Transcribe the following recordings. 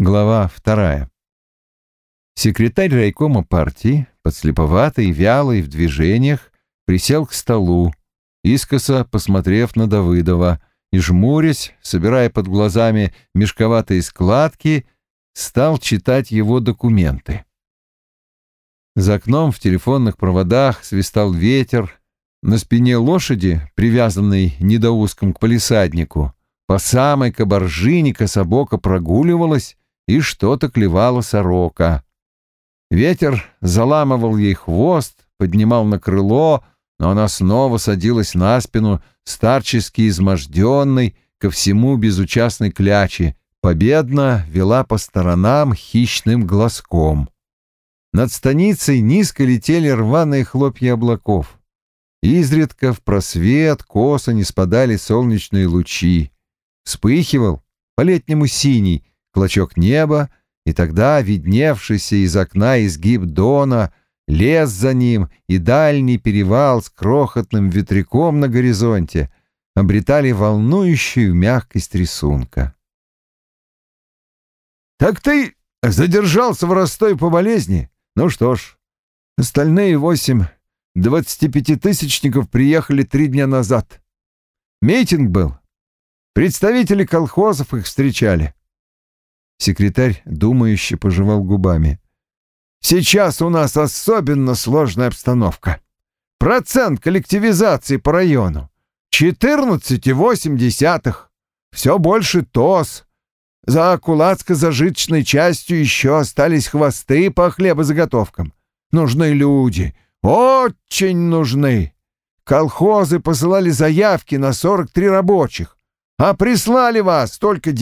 Глава вторая. Секретарь райкома партии, подслеповатый, вялый в движениях, присел к столу, искоса посмотрев на Давыдова, и, жмурясь, собирая под глазами мешковатые складки, стал читать его документы. За окном в телефонных проводах свистал ветер, на спине лошади, привязанной недоуском к полисаднику, по самой кабаржине кособоко прогуливалась и что-то клевала сорока. Ветер заламывал ей хвост, поднимал на крыло, но она снова садилась на спину, старчески изможденной, ко всему безучастной клячи, победно вела по сторонам хищным глазком. Над станицей низко летели рваные хлопья облаков. Изредка в просвет косо не спадали солнечные лучи. Вспыхивал по-летнему синий клочок неба, и тогда видневшийся из окна изгиб дона, лес за ним и дальний перевал с крохотным ветряком на горизонте обретали волнующую мягкость рисунка. «Так ты задержался в Ростове по болезни? Ну что ж, остальные восемь Двадцатипятитысячников приехали три дня назад. Митинг был. Представители колхозов их встречали. Секретарь, думающе пожевал губами. Сейчас у нас особенно сложная обстановка. Процент коллективизации по району. 14,8. Все больше ТОС. За кулацко-зажиточной частью еще остались хвосты по хлебозаготовкам. Нужны люди — очень нужны. Колхозы посылали заявки на 43 рабочих, а прислали вас только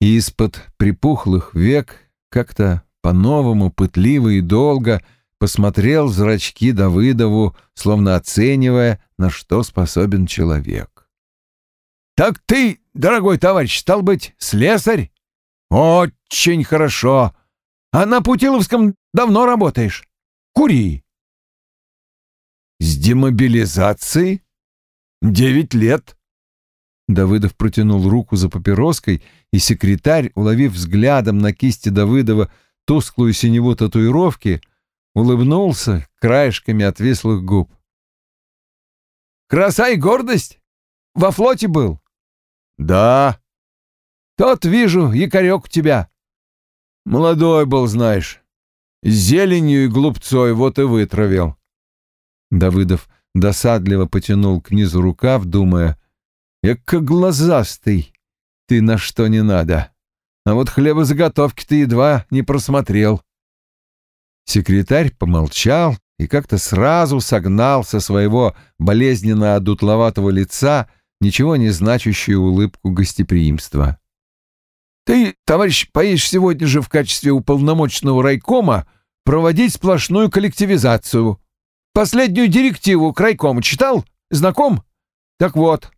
Из-под припухлых век как-то по-новому пытливо и долго посмотрел зрачки Давыдову, словно оценивая, на что способен человек. «Так ты, дорогой товарищ, стал быть, слесарь? Очень хорошо. А на Путиловском давно работаешь?» Кури!» «С демобилизацией? Девять лет!» Давыдов протянул руку за папироской, и секретарь, уловив взглядом на кисти Давыдова тусклую синеву татуировки, улыбнулся краешками отвислых губ. «Краса и гордость? Во флоте был?» «Да». «Тот, вижу, якорек у тебя». «Молодой был, знаешь зеленью и глупцой вот и вытравил. Давыдов досадливо потянул к низу рукав, думая, «Эка глазастый, ты на что не надо. А вот хлебозаготовки ты едва не просмотрел». Секретарь помолчал и как-то сразу согнал со своего болезненно одутловатого лица ничего не значащую улыбку гостеприимства. «Ты, товарищ, поедешь сегодня же в качестве уполномоченного райкома проводить сплошную коллективизацию. Последнюю директиву к райкому читал? Знаком? Так вот,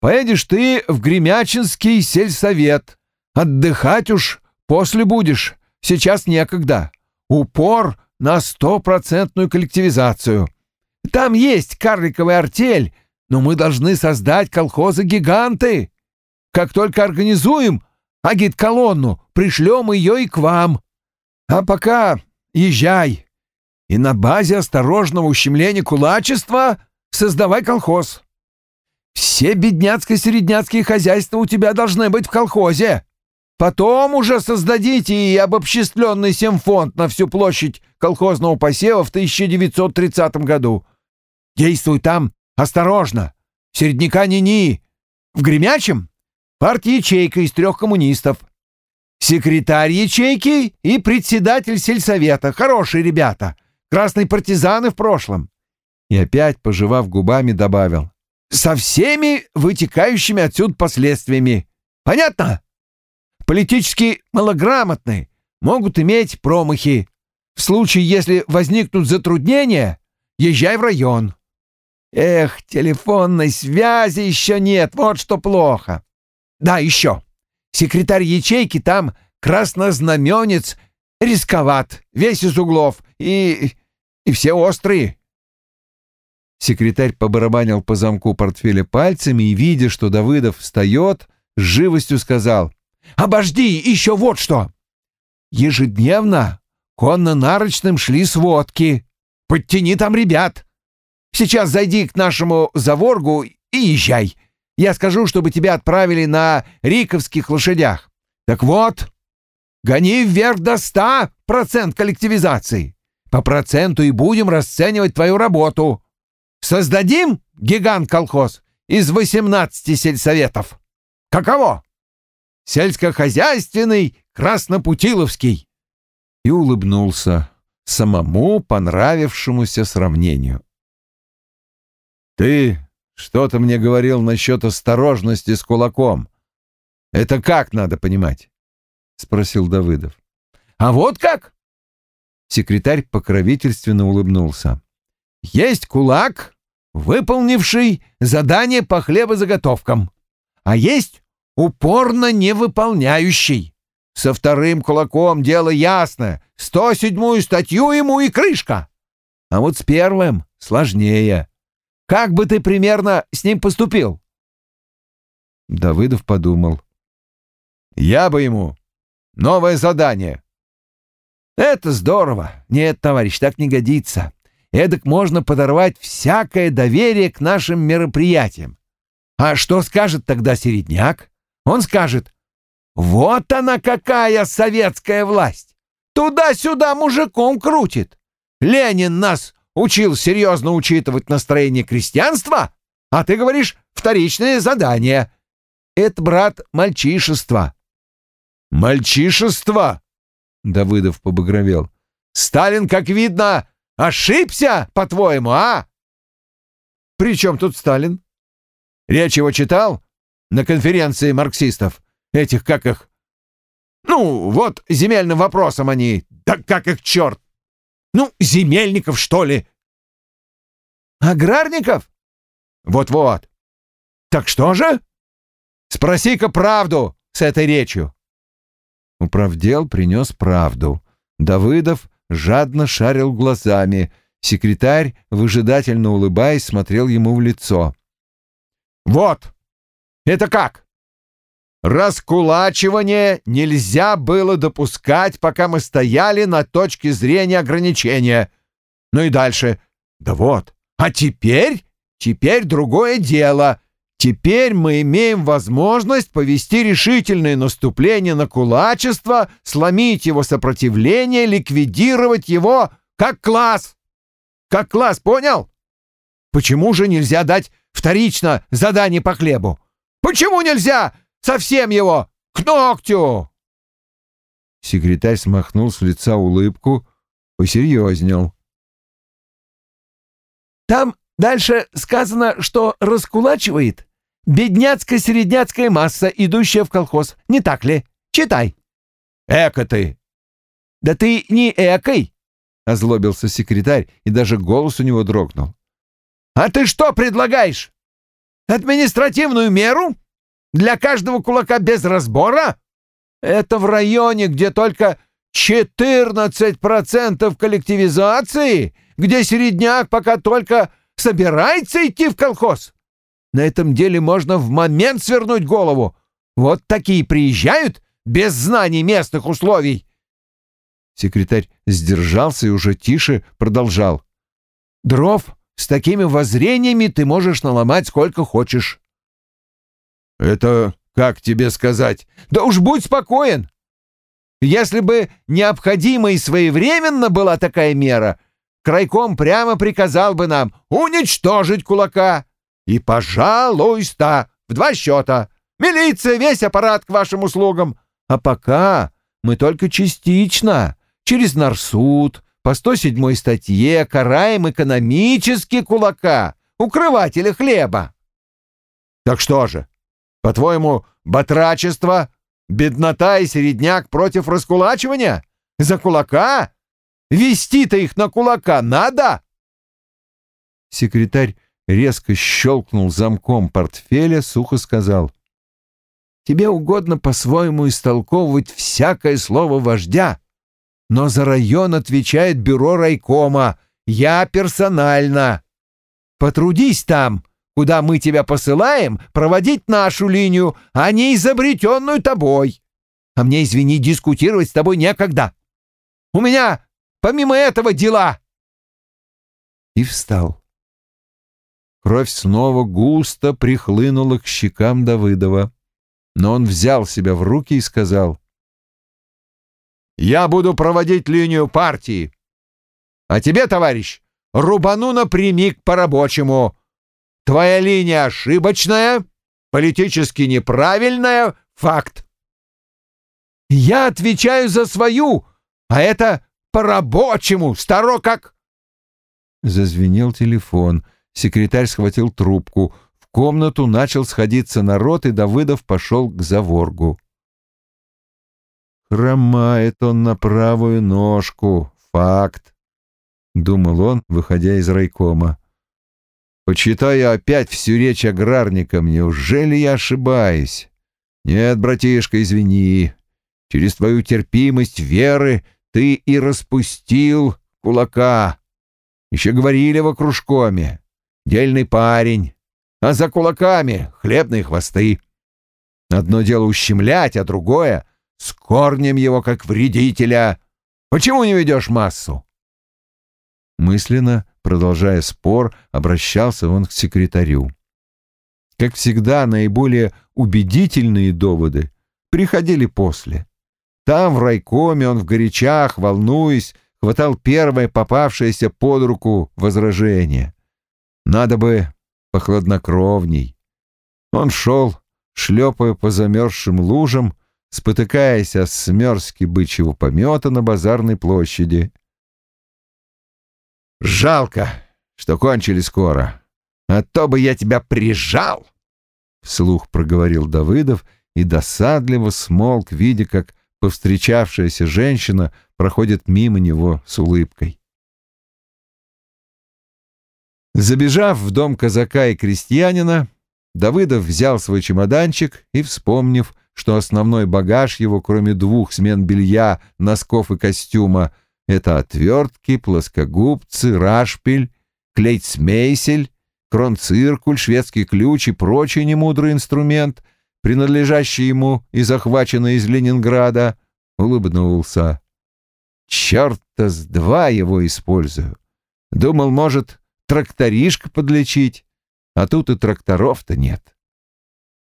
поедешь ты в Гремячинский сельсовет. Отдыхать уж после будешь, сейчас некогда. Упор на стопроцентную коллективизацию. Там есть карликовая артель, но мы должны создать колхозы-гиганты. Как только организуем агит-колонну, пришлем ее и к вам. А пока езжай. И на базе осторожного ущемления кулачества создавай колхоз. Все бедняцко-середняцкие хозяйства у тебя должны быть в колхозе. Потом уже создадите и обобществленный семфонд на всю площадь колхозного посева в 1930 году. Действуй там осторожно. Середняка ни-ни. В Гремячем партия ячейка из трех коммунистов секретарь ячейки и председатель сельсовета. Хорошие ребята. Красные партизаны в прошлом. И опять, пожевав губами, добавил. Со всеми вытекающими отсюда последствиями. Понятно? Политически малограмотные могут иметь промахи. В случае, если возникнут затруднения, езжай в район. Эх, телефонной связи еще нет, вот что плохо. Да, еще. Секретарь ячейки там краснознаменец, рисковат, весь из углов, и... и все острые. Секретарь побарабанил по замку портфеля пальцами и, видя, что Давыдов встает, с живостью сказал, Обожди, еще вот что. Ежедневно конно-нарочным шли сводки. Подтяни там ребят. Сейчас зайди к нашему заворгу и езжай. Я скажу, чтобы тебя отправили на риковских лошадях. Так вот, гони вверх до ста процент коллективизации. По проценту и будем расценивать твою работу. Создадим гигант-колхоз из 18 сельсоветов. Каково? Сельскохозяйственный Краснопутиловский. И улыбнулся самому понравившемуся сравнению. Ты что-то мне говорил насчет осторожности с кулаком. Это как надо понимать? Спросил Давыдов. А вот как? Секретарь покровительственно улыбнулся. Есть кулак, выполнивший задание по хлебозаготовкам, а есть упорно не выполняющий. Со вторым кулаком дело ясно. Сто седьмую статью ему и крышка. А вот с первым сложнее. Как бы ты примерно с ним поступил? Давыдов подумал. Я бы ему новое задание. Это здорово. Нет, товарищ, так не годится. Эдак можно подорвать всякое доверие к нашим мероприятиям. А что скажет тогда Середняк? Он скажет, вот она какая советская власть! Туда-сюда мужиком крутит. Ленин нас учил серьезно учитывать настроение крестьянства, а ты говоришь «вторичное задание». Это, брат, мальчишество. Мальчишество? Давыдов побагровел. Сталин, как видно, ошибся, по-твоему, а? При чем тут Сталин? Речь его читал на конференции марксистов? Этих, как их... Ну, вот земельным вопросом они... Да как их черт! Ну, земельников, что ли? Аграрников? Вот-вот. Так что же? Спроси-ка правду с этой речью. Управдел принес правду. Давыдов жадно шарил глазами. Секретарь, выжидательно улыбаясь, смотрел ему в лицо. «Вот! Это как? Раскулачивание нельзя было допускать, пока мы стояли на точке зрения ограничения. Ну и дальше. Да вот. А теперь? Теперь другое дело. Теперь мы имеем возможность повести решительное наступление на кулачество, сломить его сопротивление, ликвидировать его как класс. Как класс, понял? Почему же нельзя дать вторично задание по хлебу? Почему нельзя Совсем его! К ногтю!» Секретарь смахнул с лица улыбку, посерьезнел. «Там дальше сказано, что раскулачивает бедняцко-середняцкая масса, идущая в колхоз. Не так ли? Читай». «Эко ты!» «Да ты не экой!» — озлобился секретарь, и даже голос у него дрогнул. «А ты что предлагаешь? Административную меру?» Для каждого кулака без разбора? Это в районе, где только 14% коллективизации, где середняк пока только собирается идти в колхоз. На этом деле можно в момент свернуть голову. Вот такие приезжают без знаний местных условий. Секретарь сдержался и уже тише продолжал. Дров с такими воззрениями ты можешь наломать сколько хочешь. «Это как тебе сказать?» «Да уж будь спокоен! Если бы необходимо и своевременно была такая мера, крайком прямо приказал бы нам уничтожить кулака. И, пожалуйста, в два счета. Милиция, весь аппарат к вашим услугам. А пока мы только частично, через Нарсуд, по 107 статье, караем экономически кулака, укрывателя хлеба. Так что же, по-твоему, батрачество, беднота и середняк против раскулачивания? За кулака? Вести-то их на кулака надо!» Секретарь резко щелкнул замком портфеля, сухо сказал. «Тебе угодно по-своему истолковывать всякое слово вождя, но за район отвечает бюро райкома, я персонально. Потрудись там, куда мы тебя посылаем, проводить нашу линию, а не изобретенную тобой. а мне, извини, дискутировать с тобой некогда. У меня помимо этого дела!» И встал. Кровь снова густо прихлынула к щекам Давыдова, но он взял себя в руки и сказал, «Я буду проводить линию партии, а тебе, товарищ, рубану напрямик по-рабочему. Твоя линия ошибочная, политически неправильная, факт. Я отвечаю за свою, а это по-рабочему, старо как...» Зазвенел телефон. Секретарь схватил трубку. В комнату начал сходиться народ, и Давыдов пошел к заворгу. «Хромает он на правую ножку. Факт», — думал он, выходя из райкома. «Почитаю опять всю речь аграрникам. Неужели я ошибаюсь? Нет, братишка, извини. Через твою терпимость веры ты и распустил кулака. Еще говорили в окружкоме. Дельный парень. А за кулаками хлебные хвосты. Одно дело ущемлять, а другое — с корнем его как вредителя. Почему не ведешь массу? Мысленно, продолжая спор, обращался он к секретарю. Как всегда, наиболее убедительные доводы приходили после. Там, в райкоме, он в горячах, волнуясь, хватал первое попавшееся под руку возражение. Надо бы похладнокровней. Он шел, шлепая по замерзшим лужам, спотыкаясь о смерзки бычьего помета на базарной площади. «Жалко, что кончили скоро, а то бы я тебя прижал!» — вслух проговорил Давыдов и досадливо смолк, видя, как повстречавшаяся женщина проходит мимо него с улыбкой. Забежав в дом казака и крестьянина, Давыдов взял свой чемоданчик и, вспомнив, что основной багаж его, кроме двух смен белья, носков и костюма, это отвертки, плоскогубцы, рашпиль, клейцмейсель, кронциркуль, шведский ключ и прочий немудрый инструмент — принадлежащий ему и захваченный из Ленинграда, улыбнулся. Черта с два его использую. Думал, может, тракторишка подлечить, а тут и тракторов-то нет.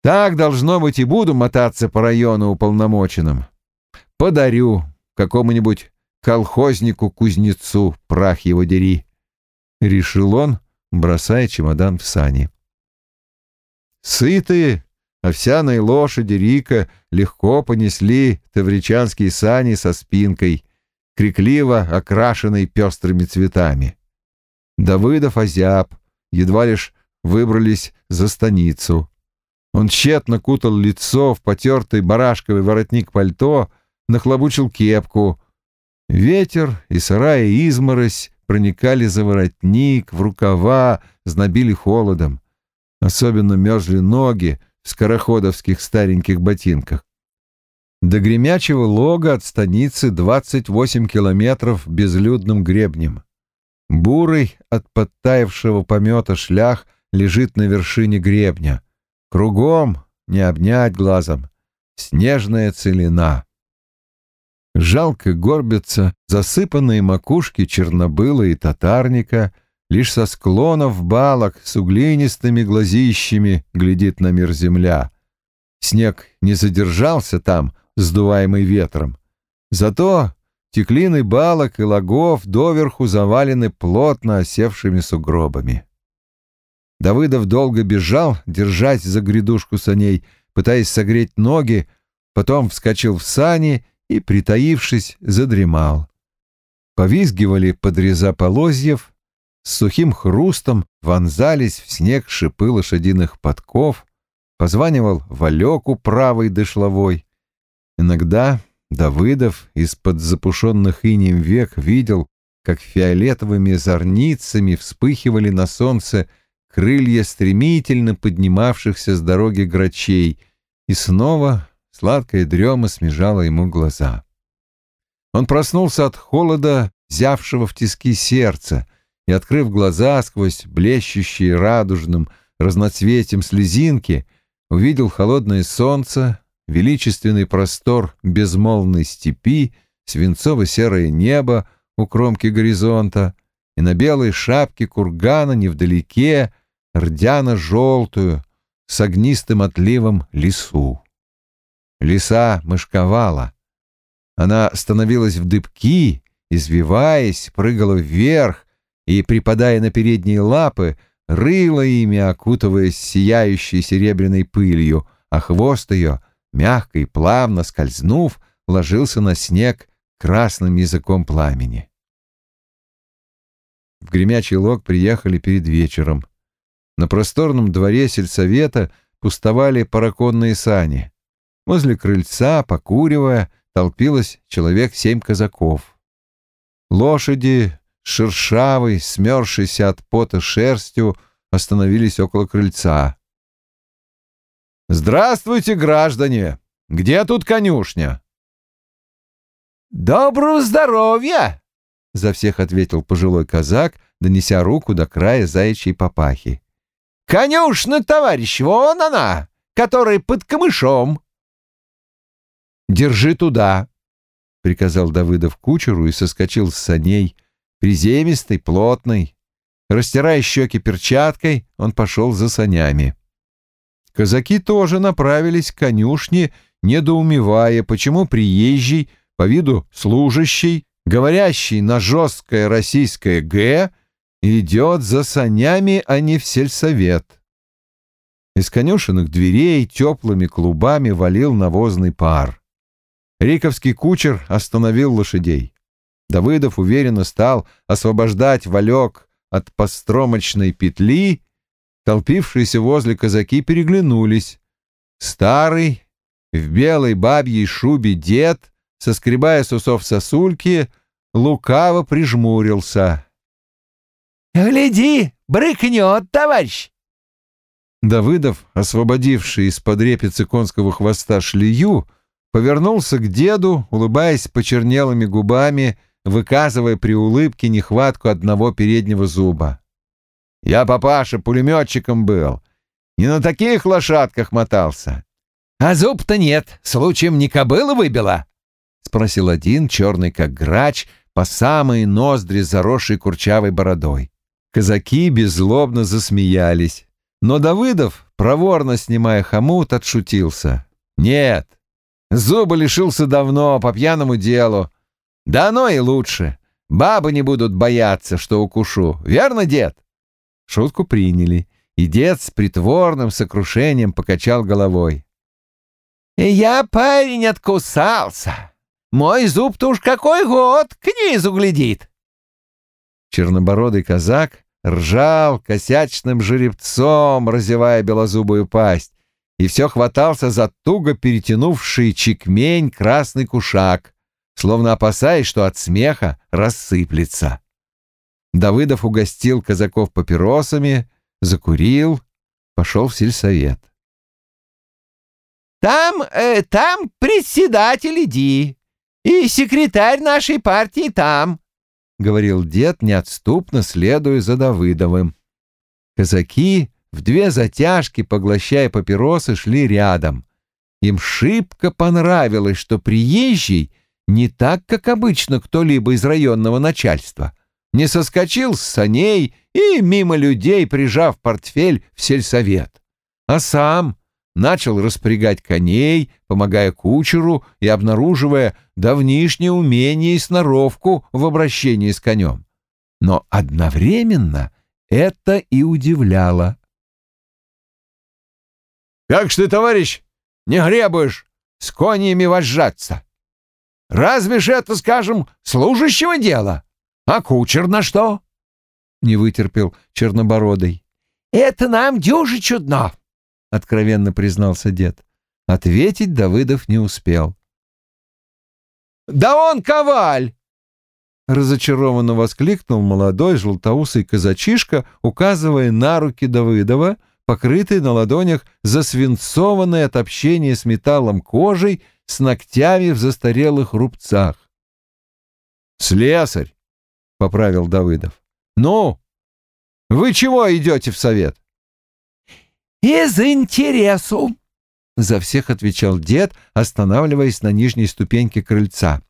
Так, должно быть, и буду мотаться по району уполномоченным. Подарю какому-нибудь колхознику-кузнецу, прах его дери. Решил он, бросая чемодан в сани. Сытые, Овсяные лошади Рика легко понесли тавричанские сани со спинкой, крикливо окрашенной пестрыми цветами. Давыдов озяб, едва лишь выбрались за станицу. Он тщетно кутал лицо в потертый барашковый воротник пальто, нахлобучил кепку. Ветер и сырая изморозь проникали за воротник, в рукава, знобили холодом. Особенно мерзли ноги, скороходовских стареньких ботинках. До гремячего лога от станицы 28 километров безлюдным гребнем. Бурый от подтаявшего помета шлях лежит на вершине гребня. Кругом, не обнять глазом, снежная целина. Жалко горбятся засыпанные макушки чернобыла и татарника — Лишь со склонов балок с углинистыми глазищами глядит на мир земля. Снег не задержался там, сдуваемый ветром. Зато теклины балок и лагов доверху завалены плотно осевшими сугробами. Давыдов долго бежал, держась за грядушку саней, пытаясь согреть ноги, потом вскочил в сани и, притаившись, задремал. Повизгивали подреза полозьев, с сухим хрустом вонзались в снег шипы лошадиных подков, позванивал Валеку правой дышловой. Иногда Давыдов из-под запушенных инем век видел, как фиолетовыми зорницами вспыхивали на солнце крылья стремительно поднимавшихся с дороги грачей, и снова сладкая дрема смежала ему глаза. Он проснулся от холода, взявшего в тиски сердца, и, открыв глаза сквозь блещущие радужным разноцветием слезинки, увидел холодное солнце величественный простор безмолвной степи, свинцово-серое небо у кромки горизонта и на белой шапке кургана невдалеке рдяно-желтую с огнистым отливом лесу. Лиса мышковала. Она становилась в дыбки, извиваясь, прыгала вверх и, припадая на передние лапы, рыла ими, окутываясь сияющей серебряной пылью, а хвост ее, мягко и плавно скользнув, ложился на снег красным языком пламени. В Гремячий Лог приехали перед вечером. На просторном дворе сельсовета пустовали параконные сани. Возле крыльца, покуривая, толпилось человек семь казаков. Лошади с шершавой, от пота шерстью, остановились около крыльца. «Здравствуйте, граждане! Где тут конюшня?» «Доброго здоровья!» — за всех ответил пожилой казак, донеся руку до края заячьей папахи. «Конюшна, товарищ, вон она, которая под камышом!» «Держи туда!» — приказал Давыдов кучеру и соскочил с саней, приземистый, плотный. Растирая щеки перчаткой, он пошел за санями. Казаки тоже направились к конюшне, недоумевая, почему приезжий, по виду служащий, говорящий на жесткое российское «г», идет за санями, а не в сельсовет. Из конюшенных дверей теплыми клубами валил навозный пар. Риковский кучер остановил лошадей. Давыдов уверенно стал освобождать валек от постромочной петли, толпившиеся возле казаки переглянулись. Старый, в белой бабьей шубе дед, соскребая с усов сосульки, лукаво прижмурился. «Гляди, брыкнет, товарищ!» Давыдов, освободивший из-под репицы конского хвоста шлею, повернулся к деду, улыбаясь почернелыми губами, выказывая при улыбке нехватку одного переднего зуба. «Я, папаша, пулеметчиком был. Не на таких лошадках мотался». «А зуб-то нет, случаем не кобыла выбила?» — спросил один, черный как грач, по самые ноздри заросшей курчавой бородой. Казаки беззлобно засмеялись, но Давыдов, проворно снимая хомут, отшутился. «Нет, зубы лишился давно, по пьяному делу. Да оно и лучше. Бабы не будут бояться, что укушу. Верно, дед?» Шутку приняли, и дед с притворным сокрушением покачал головой. «Я, парень, откусался. Мой зуб-то уж какой год к низу глядит». Чернобородый казак ржал косячным жеребцом, разевая белозубую пасть, и все хватался за туго перетянувший чекмень красный кушак, словно опасаясь, что от смеха рассыплется. Давыдов угостил казаков папиросами, закурил, пошел в сельсовет. «Там, э, там председатель иди, и секретарь нашей партии там», — говорил дед, неотступно следуя за Давыдовым. Казаки в две затяжки, поглощая папиросы, шли рядом. Им шибко понравилось, что приезжий не так, как обычно кто-либо из районного начальства, не соскочил с саней и мимо людей, прижав портфель в сельсовет, а сам начал распрягать коней, помогая кучеру и обнаруживая давнишнее умение и сноровку в обращении с конем. Но одновременно это и удивляло. «Как ж ты, товарищ, не гребуешь с конями вожжаться? Разве ж это, скажем, служащего дела?» А кучер на что? Не вытерпел Чернобородый. Это нам дюже чудно, откровенно признался дед. Ответить Давыдов не успел. Да он коваль! Разочарованно воскликнул молодой желтоусый казачишка, указывая на руки Давыдова, покрытые на ладонях засвинцованной от общения с металлом кожей с ногтями в застарелых рубцах. «Слесарь! — поправил Давыдов. «Ну, вы чего идете в совет?» «Из интересу», — за всех отвечал дед, останавливаясь на нижней ступеньке крыльца.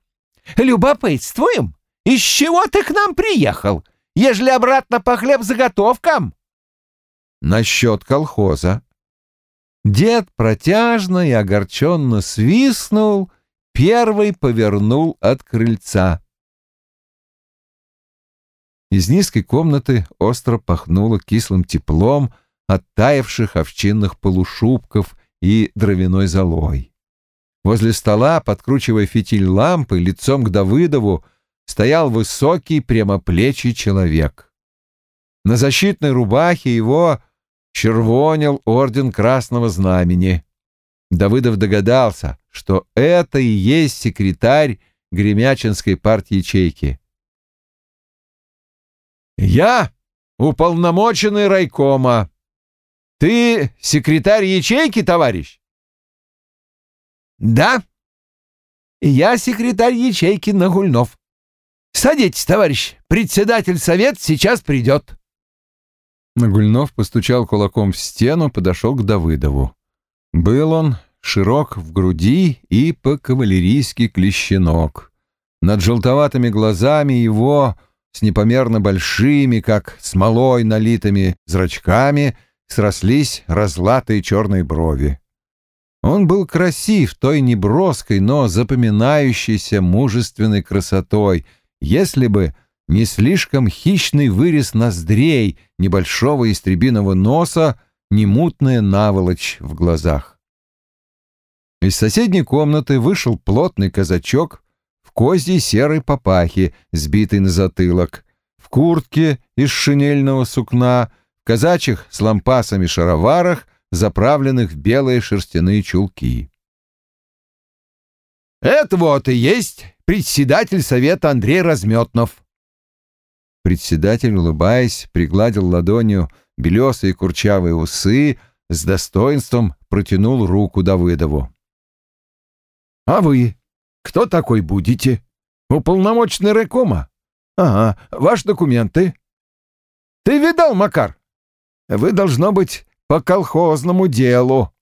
«Любопытствуем? Из чего ты к нам приехал, ежели обратно по хлеб заготовкам?» «Насчет колхоза». Дед протяжно и огорченно свистнул, первый повернул от крыльца. Из низкой комнаты остро пахнуло кислым теплом оттаивших овчинных полушубков и дровяной золой. Возле стола, подкручивая фитиль лампы, лицом к Давыдову, стоял высокий прямоплечий человек. На защитной рубахе его червонил орден Красного Знамени. Давыдов догадался, что это и есть секретарь Гремячинской партии ячейки. «Я уполномоченный райкома. Ты секретарь ячейки, товарищ?» «Да, я секретарь ячейки Нагульнов. Садитесь, товарищ, председатель совет сейчас придет». Нагульнов постучал кулаком в стену, подошел к Давыдову. Был он широк в груди и по-кавалерийски клещенок. Над желтоватыми глазами его с непомерно большими, как смолой налитыми зрачками, срослись разлатые черные брови. Он был красив той неброской, но запоминающейся мужественной красотой, если бы не слишком хищный вырез ноздрей, небольшого истребиного носа, не мутная наволочь в глазах. Из соседней комнаты вышел плотный казачок козьей серой папахе, сбитой на затылок, в куртке из шинельного сукна, в казачьих с лампасами шароварах, заправленных в белые шерстяные чулки. «Это вот и есть председатель совета Андрей Разметнов». Председатель, улыбаясь, пригладил ладонью белесые курчавые усы, с достоинством протянул руку Давыдову. «А вы кто такой будете? Уполномоченный райкома? Ага, ваши документы. Ты видал, Макар? Вы, должно быть, по колхозному делу.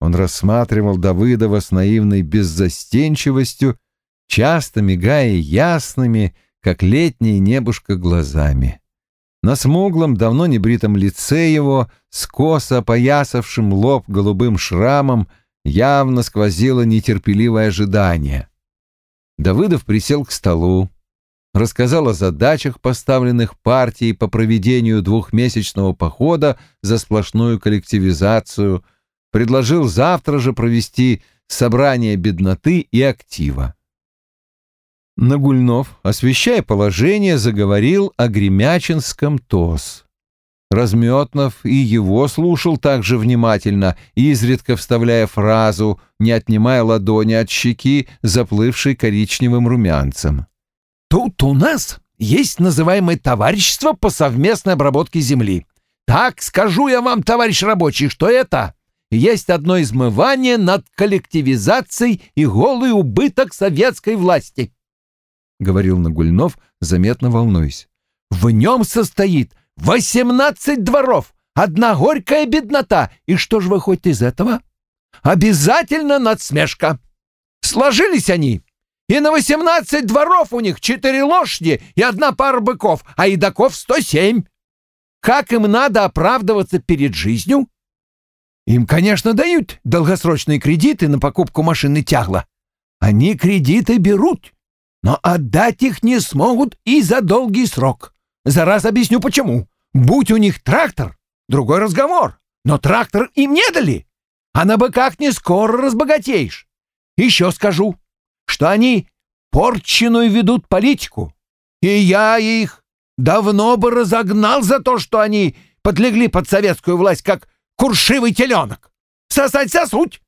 Он рассматривал Давыдова с наивной беззастенчивостью, часто мигая ясными, как летнее небушка, глазами. На смуглом, давно небритом лице его, с косо опоясавшим лоб голубым шрамом, явно сквозило нетерпеливое ожидание. Давыдов присел к столу, рассказал о задачах, поставленных партией по проведению двухмесячного похода за сплошную коллективизацию, предложил завтра же провести собрание бедноты и актива. Нагульнов, освещая положение, заговорил о Гремячинском ТОС. Разметнов и его слушал также внимательно, изредка вставляя фразу, не отнимая ладони от щеки, заплывшей коричневым румянцем. «Тут у нас есть называемое товарищество по совместной обработке земли. Так скажу я вам, товарищ рабочий, что это есть одно измывание над коллективизацией и голый убыток советской власти», — говорил Нагульнов, заметно волнуясь. «В нем состоит Восемнадцать дворов, одна горькая беднота. И что же выходит из этого? Обязательно надсмешка. Сложились они, и на восемнадцать дворов у них четыре лошади и одна пара быков, а едоков сто семь. Как им надо оправдываться перед жизнью? Им, конечно, дают долгосрочные кредиты на покупку машины тягла. Они кредиты берут, но отдать их не смогут и за долгий срок. За раз объясню почему. Будь у них трактор, другой разговор. Но трактор им не дали. А на быках не скоро разбогатеешь. Еще скажу, что они порченую ведут политику. И я их давно бы разогнал за то, что они подлегли под советскую власть, как куршивый теленок. Сосать сосуть.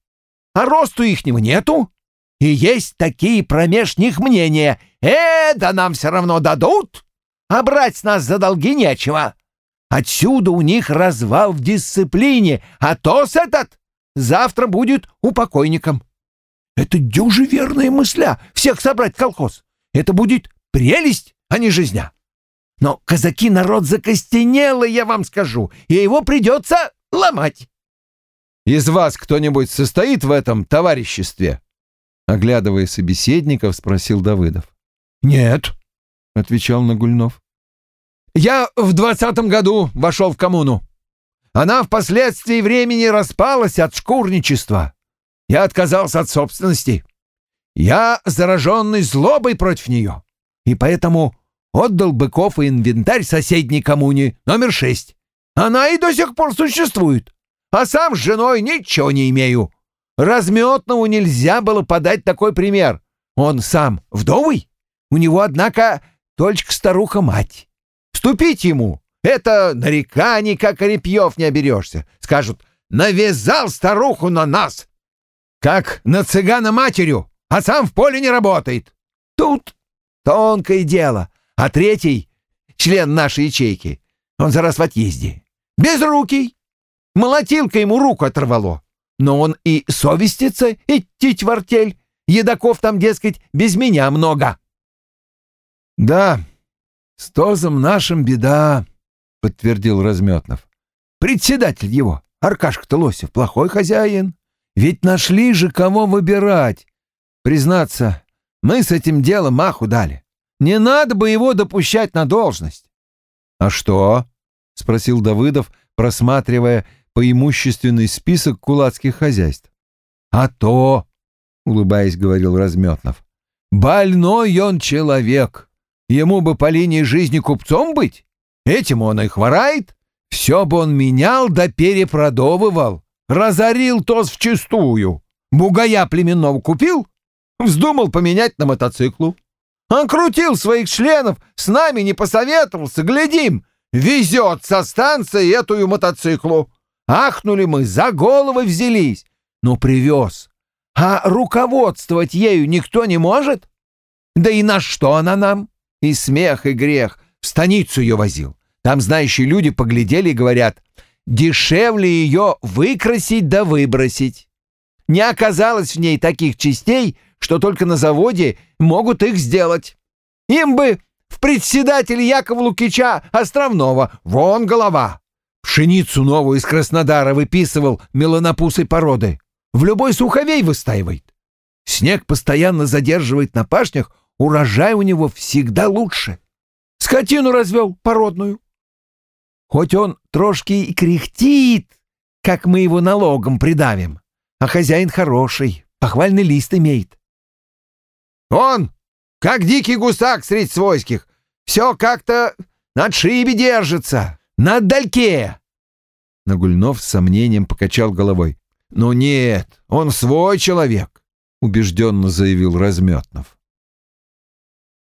А росту ихнего нету. И есть такие промеж них мнения. Э, да нам все равно дадут а брать с нас за долги нечего. Отсюда у них развал в дисциплине, а тос этот завтра будет упокойником. Это дюжи верная мысля всех собрать колхоз. Это будет прелесть, а не жизня. Но казаки народ закостенелый, я вам скажу, и его придется ломать. из вас кто-нибудь состоит в этом товариществе?» Оглядывая собеседников, спросил Давыдов. «Нет», — отвечал Нагульнов. «Я в двадцатом году вошел в коммуну. Она впоследствии времени распалась от шкурничества. Я отказался от собственности. Я зараженный злобой против нее, и поэтому отдал быков и инвентарь соседней коммуне номер шесть. Она и до сих пор существует, а сам с женой ничего не имею. Разметному нельзя было подать такой пример. Он сам вдовый, у него, однако, только старуха-мать. Вступить ему — это нареканий, как Орепьев, не оберешься. Скажут, навязал старуху на нас, как на цыгана матерью а сам в поле не работает. Тут тонкое дело. А третий, член нашей ячейки, он зараз в отъезде. Безрукий. Молотилка ему руку оторвало. Но он и совестится идти в артель. Едаков там, дескать, без меня много. Да, с тозом нашим беда, подтвердил Разметнов. Председатель его, Аркашка Лосев, плохой хозяин. Ведь нашли же, кого выбирать. Признаться, мы с этим делом маху дали. Не надо бы его допущать на должность. — А что? — спросил Давыдов, просматривая поимущественный список кулацких хозяйств. — А то, — улыбаясь, говорил Разметнов, — больной он человек. Ему бы по линии жизни купцом быть. Этим он и хворает. Все бы он менял да перепродовывал. Разорил тоз вчистую. Бугая племенного купил, Вздумал поменять на мотоциклу. Он крутил своих членов, с нами не посоветовался, глядим, везет со станции эту мотоциклу. Ахнули мы, за головы взялись. Ну, привез. А руководствовать ею никто не может? Да и на что она нам? И смех, и грех. В станицу ее возил. Там знающие люди поглядели и говорят, дешевле ее выкрасить да выбросить. Не оказалось в ней таких частей, что только на заводе могут их сделать. Им бы в председатель Якова Лукича Островного, вон голова. Пшеницу новую из Краснодара выписывал меланопусой породы. В любой суховей выстаивает. Снег постоянно задерживает на пашнях, урожай у него всегда лучше. Скотину развел породную. Хоть он трошки и кряхтит, как мы его налогом придавим, а хозяин хороший, похвальный лист имеет. Он, как дикий гусак средь свойских, все как-то на отшибе держится, на отдальке. Нагульнов с сомнением покачал головой. «Ну нет, он свой человек», — убежденно заявил Разметнов.